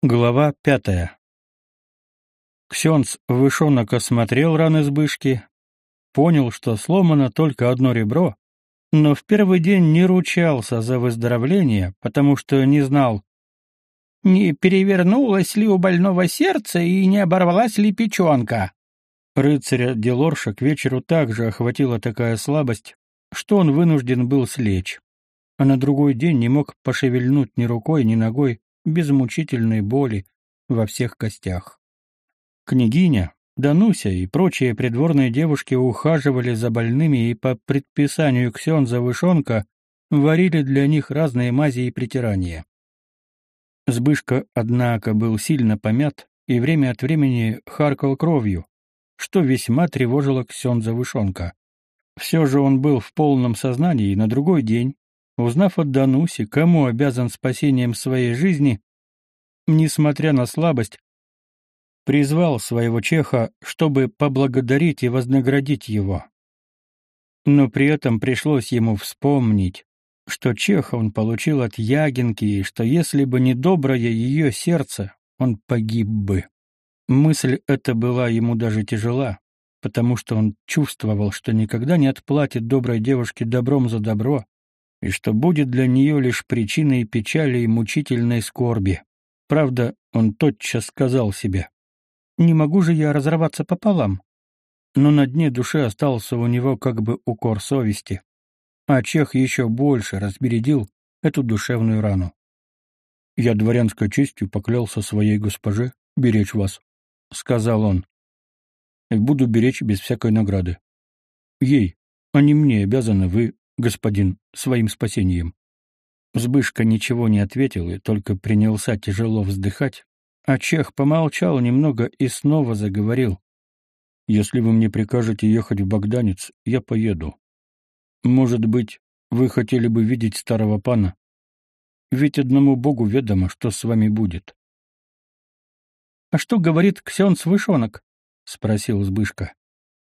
Глава пятая. Ксенц вышонок осмотрел раны Збышки, понял, что сломано только одно ребро, но в первый день не ручался за выздоровление, потому что не знал, не перевернулось ли у больного сердце и не оборвалась ли печенка. Рыцаря Делорша к вечеру также охватила такая слабость, что он вынужден был слечь, а на другой день не мог пошевельнуть ни рукой, ни ногой, без мучительной боли во всех костях. Княгиня, Дануся и прочие придворные девушки ухаживали за больными и по предписанию Ксенза Вышонка варили для них разные мази и притирания. Сбышка, однако, был сильно помят и время от времени харкал кровью, что весьма тревожило Ксенза Вышонка. Все же он был в полном сознании и на другой день, Узнав от Дануси, кому обязан спасением своей жизни, несмотря на слабость, призвал своего чеха, чтобы поблагодарить и вознаградить его. Но при этом пришлось ему вспомнить, что чеха он получил от Ягинки, и что если бы не доброе ее сердце, он погиб бы. Мысль эта была ему даже тяжела, потому что он чувствовал, что никогда не отплатит доброй девушке добром за добро, и что будет для нее лишь причиной печали и мучительной скорби. Правда, он тотчас сказал себе, «Не могу же я разорваться пополам». Но на дне души остался у него как бы укор совести, а Чех еще больше разбередил эту душевную рану. «Я дворянской честью поклялся своей госпоже беречь вас», — сказал он, — «и буду беречь без всякой награды. Ей, а не мне обязаны вы господин, своим спасением. Збышка ничего не ответил и только принялся тяжело вздыхать, а Чех помолчал немного и снова заговорил. «Если вы мне прикажете ехать в Богданец, я поеду. Может быть, вы хотели бы видеть старого пана? Ведь одному богу ведомо, что с вами будет». «А что говорит Ксенц Вышонок?» — спросил Збышка.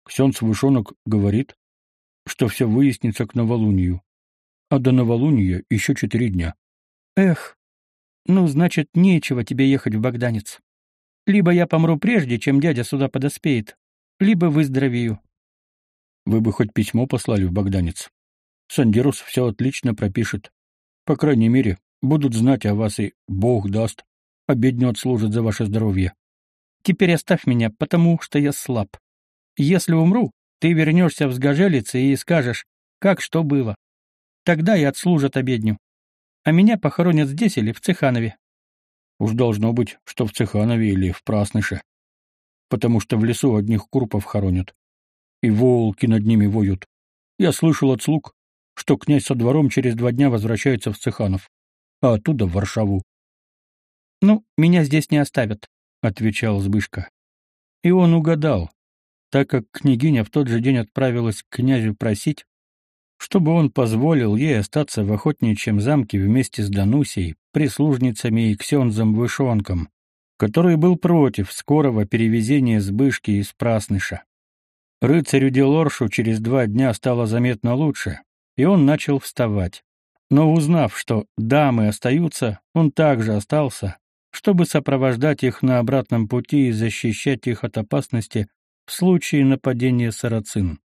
«Ксенц Вышонок говорит, что все выяснится к новолунию. А до новолуния еще четыре дня. Эх, ну, значит, нечего тебе ехать в Богданец. Либо я помру прежде, чем дядя сюда подоспеет, либо выздоровею. Вы бы хоть письмо послали в Богданец. Сандерус все отлично пропишет. По крайней мере, будут знать о вас и, Бог даст, обедню отслужит за ваше здоровье. Теперь оставь меня, потому что я слаб. Если умру, ты вернешься в Сгожелице и скажешь, как что было. Тогда и отслужат обедню. А меня похоронят здесь или в Цеханове. Уж должно быть, что в Цеханове или в Прасныше. Потому что в лесу одних курпов хоронят. И волки над ними воют. Я слышал от слуг, что князь со двором через два дня возвращается в Цеханов, а оттуда в Варшаву. «Ну, меня здесь не оставят», — отвечал Збышка. И он угадал, так как княгиня в тот же день отправилась к князю просить, чтобы он позволил ей остаться в охотничьем замке вместе с Данусей, прислужницами и ксензом Вышонком, который был против скорого перевезения сбышки из Прасныша. Рыцарю Делоршу через два дня стало заметно лучше, и он начал вставать. Но узнав, что дамы остаются, он также остался, чтобы сопровождать их на обратном пути и защищать их от опасности в случае нападения сарацин.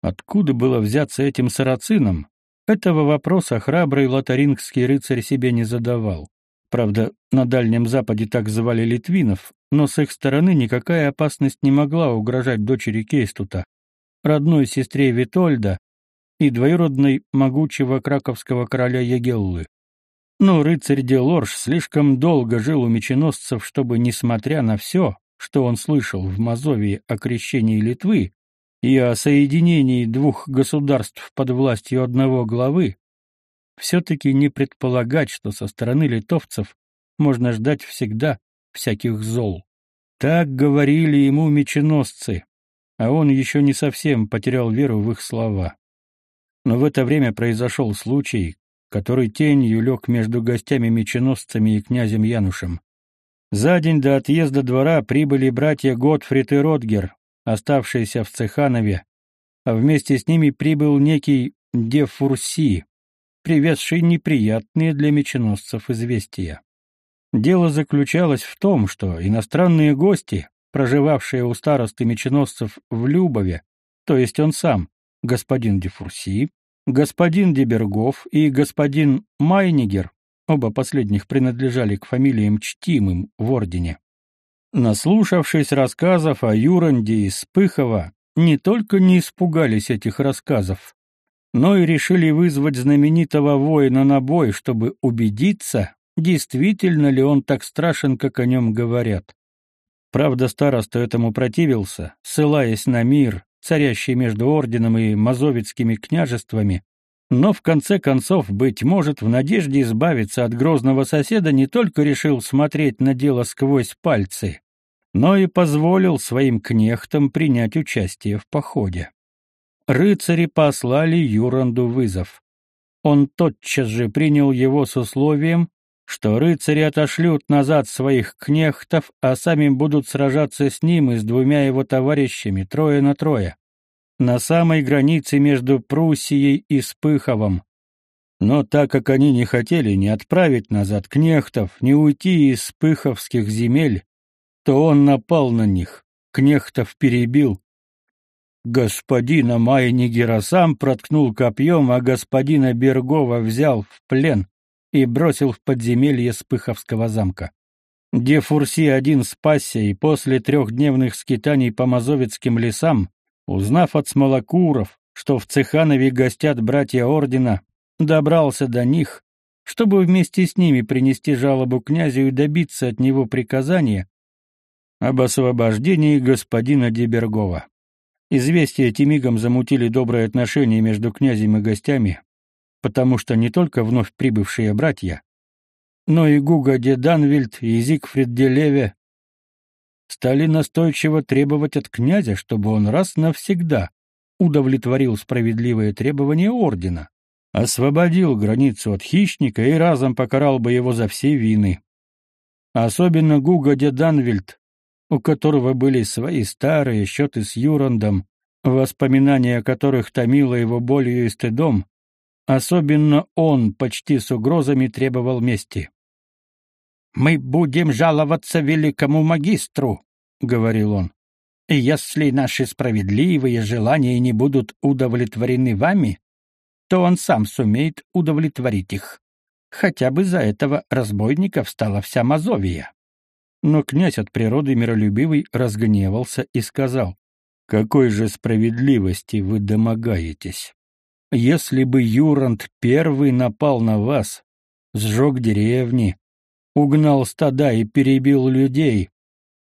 Откуда было взяться этим сарацинам? Этого вопроса храбрый лотарингский рыцарь себе не задавал. Правда, на Дальнем Западе так звали литвинов, но с их стороны никакая опасность не могла угрожать дочери Кейстута, родной сестре Витольда и двоюродной могучего краковского короля Егеллы. Но рыцарь Делорж слишком долго жил у меченосцев, чтобы, несмотря на все, что он слышал в Мазовии о крещении Литвы и о соединении двух государств под властью одного главы, все-таки не предполагать, что со стороны литовцев можно ждать всегда всяких зол. Так говорили ему меченосцы, а он еще не совсем потерял веру в их слова. Но в это время произошел случай, который тенью лег между гостями-меченосцами и князем Янушем. За день до отъезда двора прибыли братья Готфрид и Ротгер, оставшиеся в Цеханове, а вместе с ними прибыл некий Дефурси, привезший неприятные для меченосцев известия. Дело заключалось в том, что иностранные гости, проживавшие у старосты меченосцев в Любове, то есть он сам, господин Дефурси, господин Дебергов и господин Майнигер, оба последних принадлежали к фамилиям чтимым в ордене. Наслушавшись рассказов о Юранде и Спыхова, не только не испугались этих рассказов, но и решили вызвать знаменитого воина на бой, чтобы убедиться, действительно ли он так страшен, как о нем говорят. Правда, староста этому противился, ссылаясь на мир, царящий между орденом и мазовецкими княжествами, но в конце концов, быть может, в надежде избавиться от грозного соседа не только решил смотреть на дело сквозь пальцы, но и позволил своим кнехтам принять участие в походе. Рыцари послали Юранду вызов. Он тотчас же принял его с условием, что рыцари отошлют назад своих кнехтов, а сами будут сражаться с ним и с двумя его товарищами, трое на трое, на самой границе между Пруссией и Спыховом. Но так как они не хотели ни отправить назад кнехтов, ни уйти из спыховских земель, то он напал на них, кнехтов перебил. Господина Майнигера сам проткнул копьем, а господина Бергова взял в плен и бросил в подземелье Спыховского замка. Дефурси один спасся и после трехдневных скитаний по мазовецким лесам, узнав от смолокуров, что в Цеханове гостят братья ордена, добрался до них, чтобы вместе с ними принести жалобу князю и добиться от него приказания об освобождении господина Дебергова. Известия эти мигом замутили добрые отношения между князем и гостями, потому что не только вновь прибывшие братья, но и Гуга де Данвильд и Зигфрид де Леве стали настойчиво требовать от князя, чтобы он раз навсегда удовлетворил справедливые требования ордена, освободил границу от хищника и разом покарал бы его за все вины. Особенно Гуга де Данвильд, у которого были свои старые счеты с Юрандом, воспоминания о которых томило его болью и стыдом, Особенно он почти с угрозами требовал мести. «Мы будем жаловаться великому магистру», — говорил он. «И если наши справедливые желания не будут удовлетворены вами, то он сам сумеет удовлетворить их. Хотя бы за этого разбойника встала вся Мазовия». Но князь от природы миролюбивый разгневался и сказал, «Какой же справедливости вы домогаетесь? Если бы Юрант первый напал на вас, сжег деревни, угнал стада и перебил людей,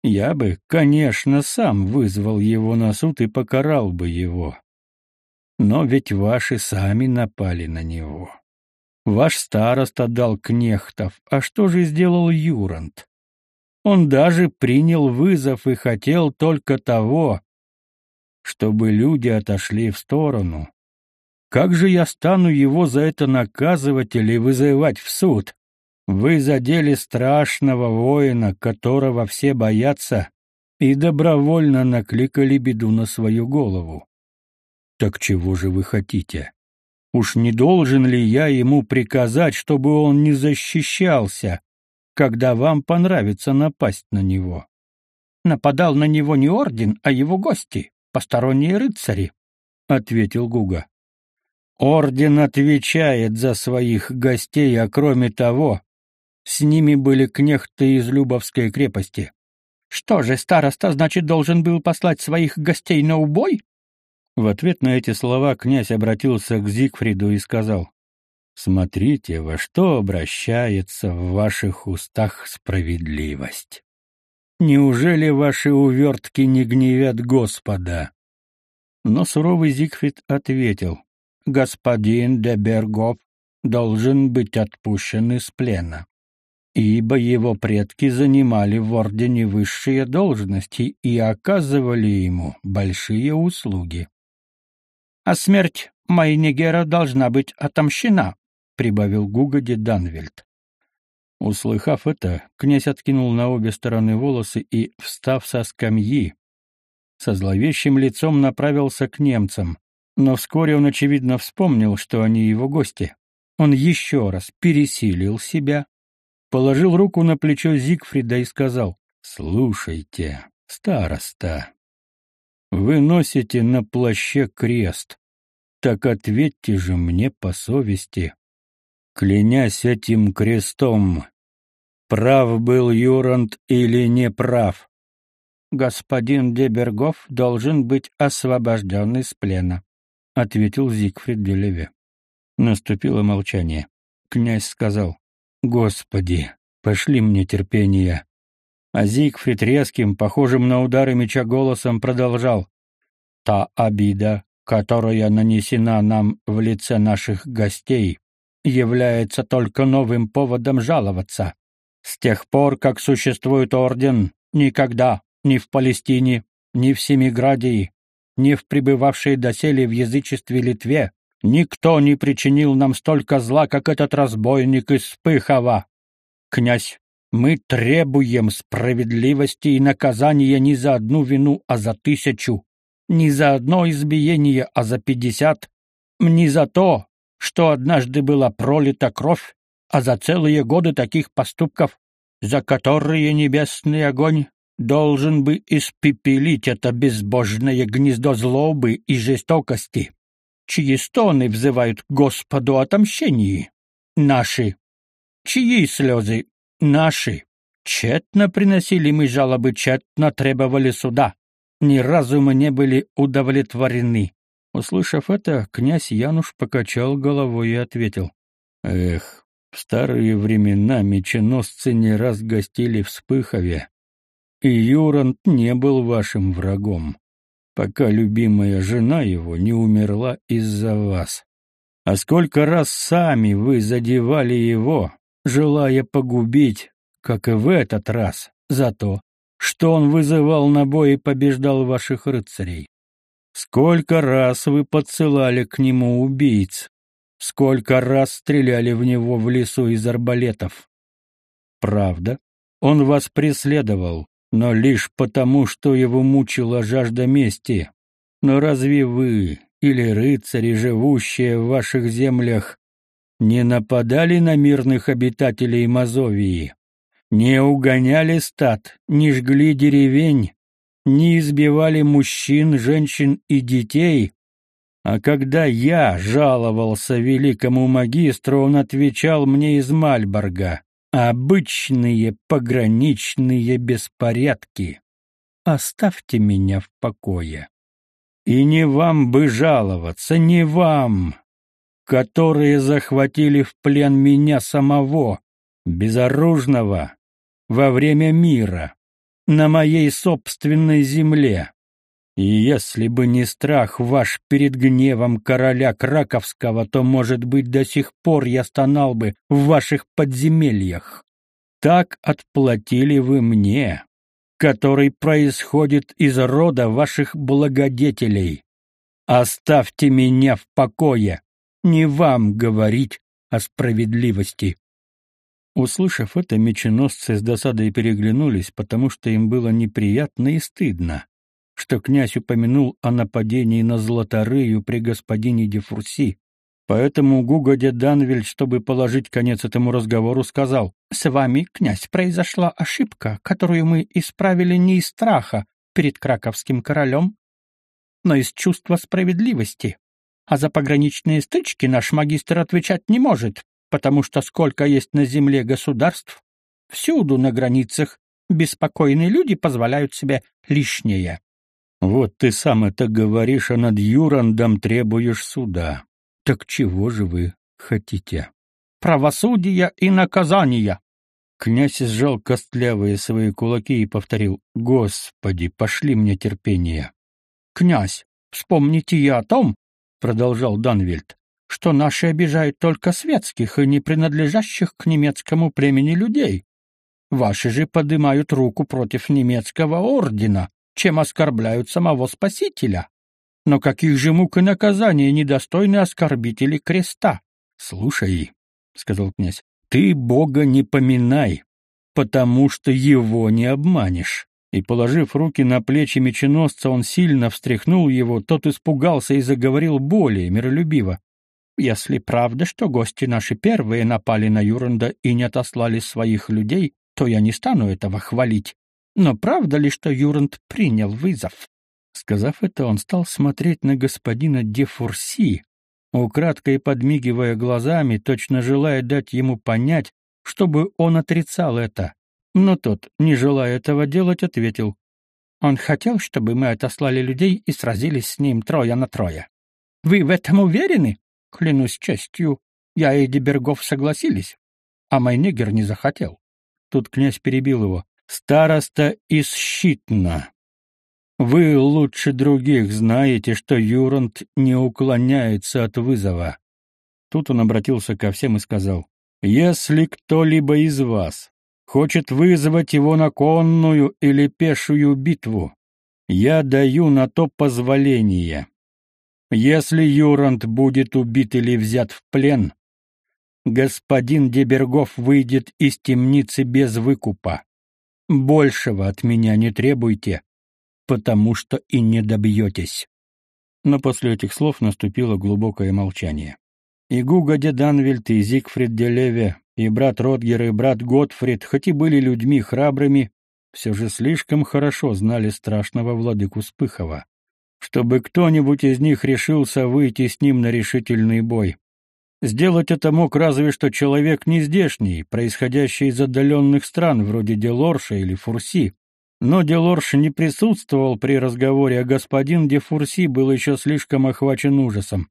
я бы, конечно, сам вызвал его на суд и покарал бы его. Но ведь ваши сами напали на него. Ваш староста дал кнехтов, а что же сделал Юрант? Он даже принял вызов и хотел только того, чтобы люди отошли в сторону, как же я стану его за это наказывать или вызывать в суд? Вы задели страшного воина, которого все боятся, и добровольно накликали беду на свою голову. Так чего же вы хотите? Уж не должен ли я ему приказать, чтобы он не защищался, когда вам понравится напасть на него? Нападал на него не орден, а его гости, посторонние рыцари, — ответил Гуга. Орден отвечает за своих гостей, а кроме того, с ними были кнехты из Любовской крепости. Что же, староста, значит, должен был послать своих гостей на убой? В ответ на эти слова князь обратился к Зигфриду и сказал: Смотрите, во что обращается в ваших устах справедливость. Неужели ваши увертки не гневят Господа? Но суровый Зигфрид ответил: господин де Бергов должен быть отпущен из плена, ибо его предки занимали в ордене высшие должности и оказывали ему большие услуги. А смерть Майнигера должна быть отомщена, прибавил Гугади Данвельд. Услыхав это, князь откинул на обе стороны волосы и, встав со скамьи, со зловещим лицом направился к немцам, но вскоре он, очевидно, вспомнил, что они его гости. Он еще раз пересилил себя, положил руку на плечо Зигфрида и сказал, «Слушайте, староста, вы носите на плаще крест, так ответьте же мне по совести, клянясь этим крестом, прав был Юрант или не прав?» господин Дебергов должен быть освобожден из плена, ответил Зигфрид Делеве. Наступило молчание. Князь сказал: "Господи, пошли мне терпение". А Зигфрид резким, похожим на удары меча голосом продолжал: "Та обида, которая нанесена нам в лице наших гостей, является только новым поводом жаловаться. С тех пор, как существует орден, никогда, ни в Палестине, ни в Семиградии, ни в пребывавшей доселе в язычестве Литве никто не причинил нам столько зла, как этот разбойник из Пыхова. Князь, мы требуем справедливости и наказания не за одну вину, а за тысячу, не за одно избиение, а за пятьдесят, не за то, что однажды была пролита кровь, а за целые годы таких поступков, за которые небесный огонь должен бы испепелить это безбожное гнездо злобы и жестокости, чьи стоны взывают Господу отомщении. Наши. Чьи слезы? Наши. Тщетно приносили мы жалобы, тщетно требовали суда. Ни разу мы не были удовлетворены. Услышав это, князь Януш покачал головой и ответил. «Эх, в старые времена меченосцы не раз гостили в Спыхове, и Юрант не был вашим врагом, пока любимая жена его не умерла из-за вас. А сколько раз сами вы задевали его, желая погубить, как и в этот раз, за то, что он вызывал на бой и побеждал ваших рыцарей. Сколько раз вы подсылали к нему убийц, сколько раз стреляли в него в лесу из арбалетов. Правда, он вас преследовал, но лишь потому, что его мучила жажда мести. Но разве вы или рыцари, живущие в ваших землях, не нападали на мирных обитателей Мазовии, не угоняли стад, не жгли деревень, не избивали мужчин, женщин и детей? А когда я жаловался великому магистру, он отвечал мне из Мальборга: Обычные пограничные беспорядки. Оставьте меня в покое. И не вам бы жаловаться, не вам, которые захватили в плен меня самого, безоружного, во время мира, на моей собственной земле. И если бы не страх ваш перед гневом короля Краковского, то, может быть, до сих пор я стонал бы в ваших подземельях. Так отплатили вы мне, который происходит из рода ваших благодетелей. Оставьте меня в покое, не вам говорить о справедливости. Услышав это, меченосцы с досадой переглянулись, потому что им было неприятно и стыдно что князь упомянул о нападении на Златорыю при господине де Фурси. Поэтому Гугодя Данвель, чтобы положить конец этому разговору, сказал, «С вами, князь, произошла ошибка, которую мы исправили не из страха перед краковским королем, но из чувства справедливости. А за пограничные стычки наш магистр отвечать не может, потому что сколько есть на земле государств, всюду на границах беспокойные люди позволяют себе лишнее. Вот ты сам это говоришь, а над Юрандом требуешь суда. Так чего же вы хотите? Правосудия и наказания. Князь сжал костлявые свои кулаки и повторил: "Господи, пошли мне терпение". Князь, вспомните и о том, продолжал Данвельд, что наши обижают только светских и не принадлежащих к немецкому племени людей. Ваши же поднимают руку против немецкого ордена, чем оскорбляют самого Спасителя. Но каких же мук и наказания недостойны оскорбители креста? Слушай, сказал князь, ты Бога не поминай, потому что его не обманешь. И положив руки на плечи меченосца, он сильно встряхнул его, тот испугался и заговорил более миролюбиво. Если правда, что гости наши первые напали на Юранда и не отослали своих людей, то я не стану этого хвалить. Но правда ли, что Юранд принял вызов? Сказав это, он стал смотреть на господина де Фурси, украдкой подмигивая глазами, точно желая дать ему понять, чтобы он отрицал это. Но тот, не желая этого делать, ответил. Он хотел, чтобы мы отослали людей и сразились с ним трое на трое. Вы в этом уверены? Клянусь честью, я и Дебергов согласились, а мой негер не захотел. Тут князь перебил его. Староста из Щитна. Вы лучше других знаете, что Юрант не уклоняется от вызова. Тут он обратился ко всем и сказал: "Если кто-либо из вас хочет вызвать его на конную или пешую битву, я даю на то позволение. Если Юрант будет убит или взят в плен, господин Дебергов выйдет из темницы без выкупа. Большего от меня не требуйте, потому что и не добьетесь». Но после этих слов наступило глубокое молчание. И Гуга де Данвельт, и Зигфрид де Леве, и брат Ротгер, и брат Готфрид, хоть и были людьми храбрыми, все же слишком хорошо знали страшного владыку Спыхова чтобы кто-нибудь из них решился выйти с ним на решительный бой. Сделать это мог разве что человек нездешний, происходящий из отдаленных стран, вроде Делорша или Фурси. Но Делорш не присутствовал при разговоре, а господин де Фурси был еще слишком охвачен ужасом.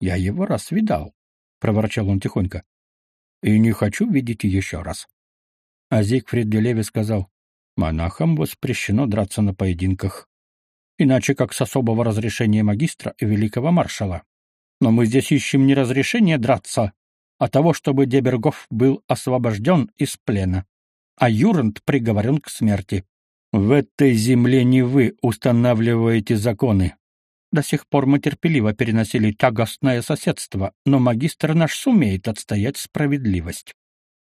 «Я его раз видал», — проворчал он тихонько, — «и не хочу видеть еще раз». А Зигфрид де Леви сказал, «Монахам воспрещено драться на поединках иначе как с особого разрешения магистра и великого маршала. Но мы здесь ищем не разрешение драться, а того, чтобы Дебергов был освобожден из плена, а Юрент приговорен к смерти. В этой земле не вы устанавливаете законы. До сих пор мы терпеливо переносили тягостное соседство, но магистр наш сумеет отстоять справедливость.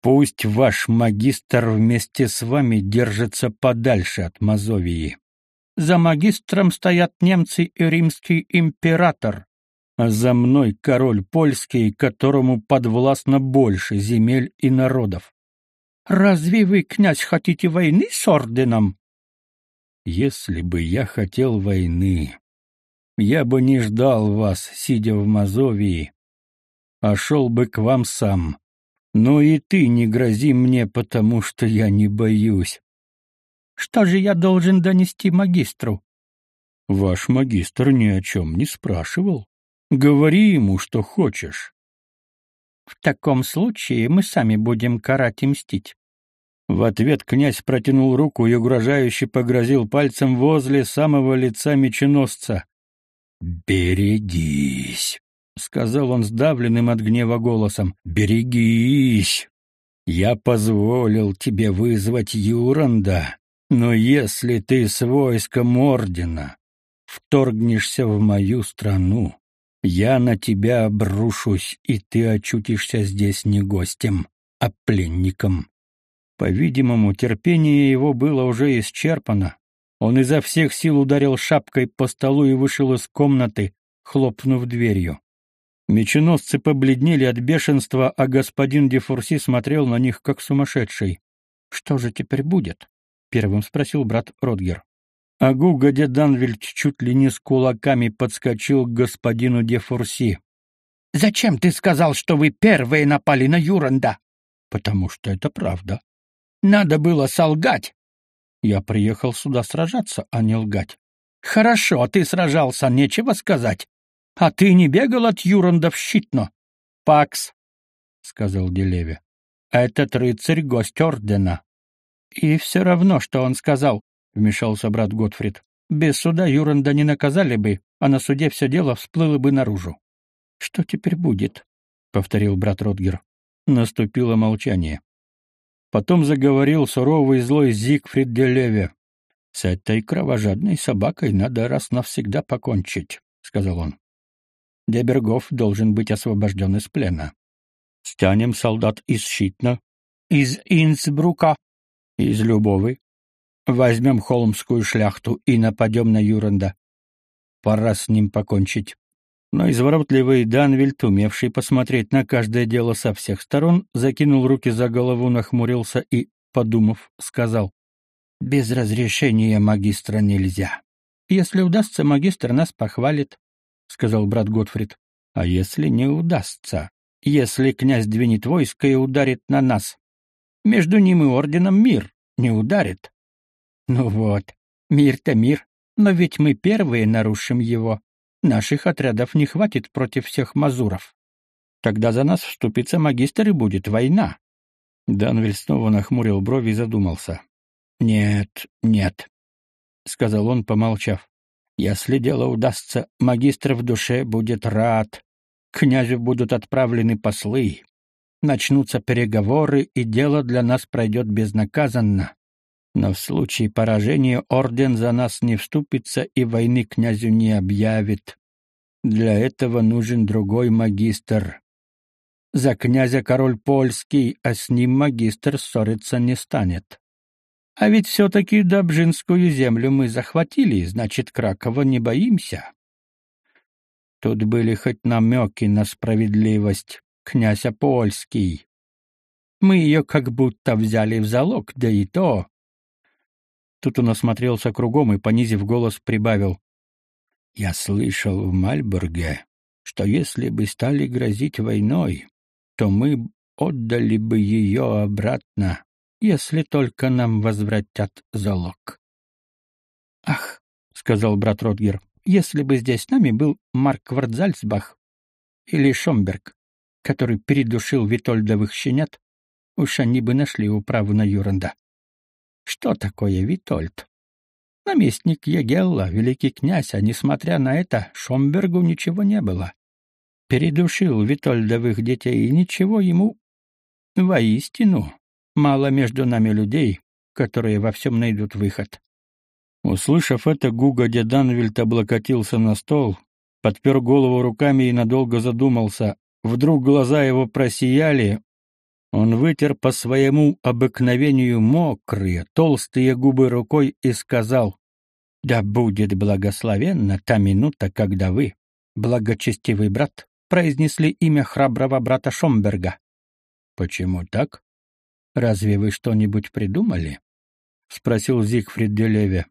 Пусть ваш магистр вместе с вами держится подальше от Мазовии. За магистром стоят немцы и римский император, а за мной король польский, которому подвластно больше земель и народов. Разве вы, князь, хотите войны с орденом? Если бы я хотел войны, я бы не ждал вас, сидя в Мазовии, а шел бы к вам сам. Но и ты не грози мне, потому что я не боюсь. Что же я должен донести магистру? Ваш магистр ни о чем не спрашивал. Говори ему, что хочешь. В таком случае мы сами будем карать и мстить. В ответ князь протянул руку и угрожающе погрозил пальцем возле самого лица меченосца. «Берегись», — сказал он сдавленным от гнева голосом, — «берегись. Я позволил тебе вызвать Юранда, но если ты с войском ордена вторгнешься в мою страну, я на тебя обрушусь, и ты очутишься здесь не гостем, а пленником. По-видимому, терпение его было уже исчерпано. Он изо всех сил ударил шапкой по столу и вышел из комнаты, хлопнув дверью. Меченосцы побледнели от бешенства, а господин де Фурси смотрел на них как сумасшедший. Что же теперь будет? — первым спросил брат Родгер. А Гуга де Данвельд чуть ли не с кулаками подскочил к господину де Фурси. «Зачем ты сказал, что вы первые напали на Юранда?» «Потому что это правда. Надо было солгать. Я приехал сюда сражаться, а не лгать. Хорошо, ты сражался, нечего сказать. А ты не бегал от Юранда в щитно?» «Пакс», — сказал Делеве. «Этот рыцарь — гость ордена. И все равно, что он сказал, вмешался брат Готфрид. Без суда Юранда не наказали бы, а на суде все дело всплыло бы наружу. Что теперь будет? повторил брат Ротгер. Наступило молчание. Потом заговорил суровый злой Зигфрид де Леве. С этой кровожадной собакой надо раз навсегда покончить, сказал он. Дебергов должен быть освобожден из плена. Стянем солдат из Щитна, из Инсбрука, из Любовы. Возьмем холмскую шляхту и нападем на Юранда. Пора с ним покончить. Но изворотливый Данвильд, умевший посмотреть на каждое дело со всех сторон, закинул руки за голову, нахмурился и, подумав, сказал, «Без разрешения магистра нельзя. Если удастся, магистр нас похвалит», — сказал брат Готфрид. «А если не удастся? Если князь двинет войско и ударит на нас? Между ним и орденом мир, не ударит». «Ну вот, мир-то мир, но ведь мы первые нарушим его. Наших отрядов не хватит против всех мазуров. Тогда за нас вступится магистр и будет война. Данвель снова нахмурил брови и задумался. «Нет, нет», — сказал он, помолчав. «Если дело удастся, магистр в душе будет рад. Князю будут отправлены послы. Начнутся переговоры, и дело для нас пройдет безнаказанно. Но в случае поражения орден за нас не вступится и войны князю не объявит. Для этого нужен другой магистр. За князя король польский, а с ним магистр ссориться не станет. А ведь все-таки Добжинскую землю мы захватили, значит, Кракова не боимся. Тут были хоть намеки на справедливость. Князь Польский. Мы ее как будто взяли в залог, да и то Тут он осмотрелся кругом и, понизив голос, прибавил. «Я слышал в Мальбурге, что если бы стали грозить войной, то мы отдали бы ее обратно, если только нам возвратят залог». «Ах», — сказал брат Ротгер, — «если бы здесь с нами был Марк Вардзальцбах или Шомберг, который передушил Витольдовых щенят, уж они бы нашли управу на Юранда». Что такое Витольд? Наместник Егелла, великий князь, а несмотря на это, Шомбергу ничего не было. Передушил Витольдовых детей, и ничего ему... Воистину, мало между нами людей, которые во всем найдут выход. Услышав это, Гуга Деданвильд облокотился на стол, подпер голову руками и надолго задумался. Вдруг глаза его просияли, он вытер по своему обыкновению мокрые, толстые губы рукой и сказал, «Да будет благословенна та минута, когда вы, благочестивый брат, произнесли имя храброго брата Шомберга». «Почему так? Разве вы что-нибудь придумали?» — спросил Зигфрид Делеве.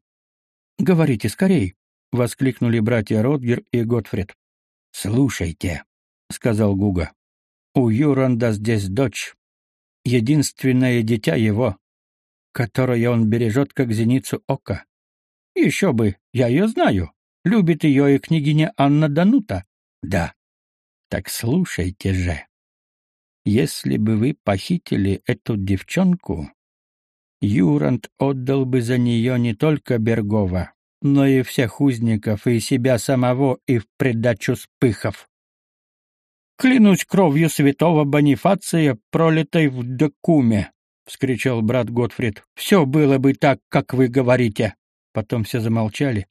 «Говорите скорей!» — воскликнули братья Ротгер и Готфрид. «Слушайте», — сказал Гуга. «У Юранда здесь дочь, единственное дитя его, которое он бережет как зеницу ока. Еще бы, я ее знаю. Любит ее и княгиня Анна Данута. Да. Так слушайте же. Если бы вы похитили эту девчонку, Юрант отдал бы за нее не только Бергова, но и всех узников, и себя самого, и в придачу спыхов. Клянусь кровью святого Бонифация, пролитой в Декуме, — вскричал брат Готфрид. — Все было бы так, как вы говорите. Потом все замолчали,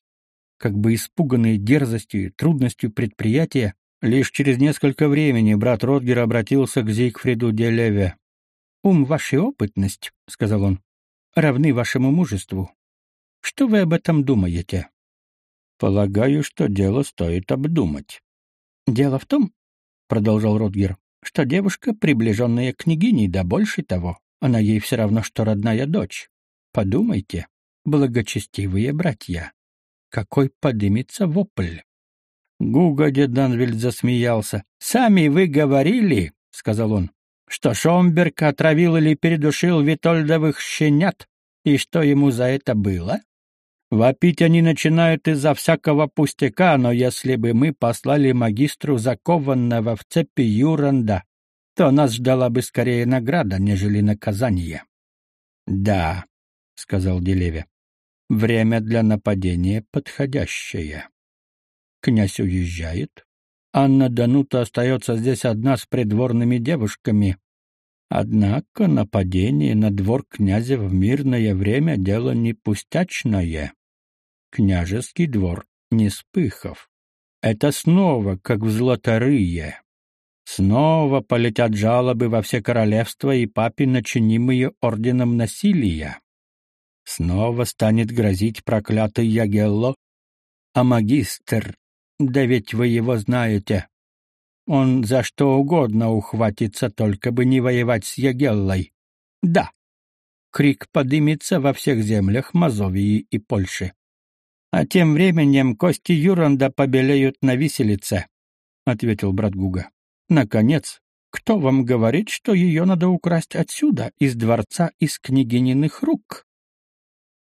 как бы испуганные дерзостью и трудностью предприятия. Лишь через несколько времени брат Ротгер обратился к Зигфриду Делеве. «Ум ваша опытность», — сказал он, — «равны вашему мужеству. Что вы об этом думаете?» «Полагаю, что дело стоит обдумать». «Дело в том, — продолжал Ротгер, — что девушка, приближенная к княгине, да больше того, она ей все равно, что родная дочь. Подумайте, благочестивые братья, какой подымется вопль. Гуга Деданвельд засмеялся. «Сами вы говорили, — сказал он, — что Шомберг отравил или передушил Витольдовых щенят, и что ему за это было? Вопить они начинают из-за всякого пустяка, но если бы мы послали магистру закованного в цепи Юранда, то нас ждала бы скорее награда, нежели наказание. — Да, — сказал Делеве, — время для нападения подходящее. Князь уезжает. Анна Данута остается здесь одна с придворными девушками. Однако нападение на двор князя в мирное время — дело не пустячное княжеский двор Неспыхов. Это снова, как в Златорые. Снова полетят жалобы во все королевства и папе, начинимые орденом насилия. Снова станет грозить проклятый Ягелло, а магистр, Да ведь вы его знаете. Он за что угодно ухватится, только бы не воевать с Ягеллой. Да. Крик подымется во всех землях Мазовии и Польши. А тем временем кости Юранда побелеют на виселице, ответил брат Гуга. Наконец, кто вам говорит, что ее надо украсть отсюда, из дворца, из княгининых рук?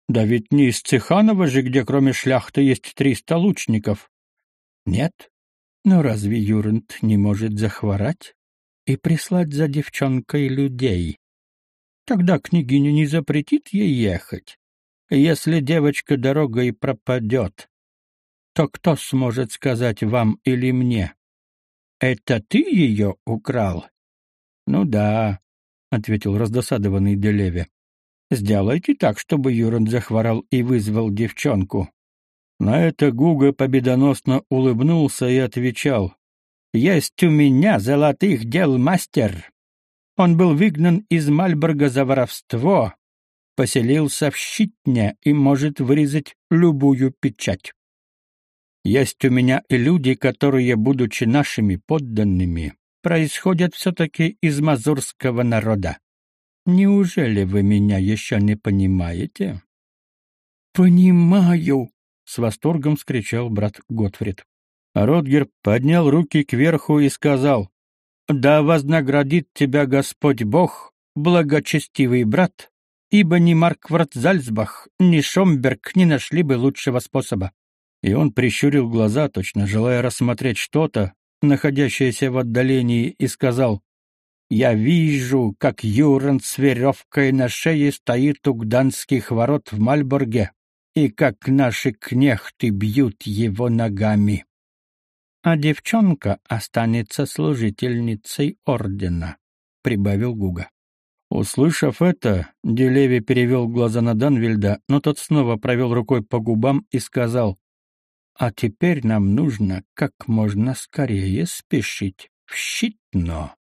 Да ведь не из Цеханова же, где кроме шляхты есть триста лучников. Нет, но разве Юрент не может захворать и прислать за девчонкой людей? Тогда княгиня не запретит ей ехать. Если девочка дорогой пропадет, то кто сможет сказать вам или мне? Это ты ее украл? Ну да, ответил раздосадованный Делеве. Сделайте так, чтобы Юрент захворал и вызвал девчонку. На это Гуга победоносно улыбнулся и отвечал: "Есть у меня золотых дел мастер. Он был выгнан из Мальборга за воровство, поселился в Щитне и может вырезать любую печать. Есть у меня и люди, которые, будучи нашими подданными, происходят все-таки из мазурского народа. Неужели вы меня еще не понимаете? Понимаю, с восторгом скричал брат Готфрид. Ротгер поднял руки кверху и сказал: "Да вознаградит тебя Господь Бог, благочестивый брат, ибо ни Марквард Зальцбах, ни Шомберг не нашли бы лучшего способа". И он прищурил глаза, точно желая рассмотреть что-то, находящееся в отдалении, и сказал: "Я вижу, как Юран с веревкой на шее стоит у гданских ворот в Мальборге и как наши кнехты бьют его ногами. А девчонка останется служительницей ордена, прибавил Гуга. Услышав это, Делеви перевел глаза на Данвильда, но тот снова провел рукой по губам и сказал: "А теперь нам нужно как можно скорее спешить в Щитно".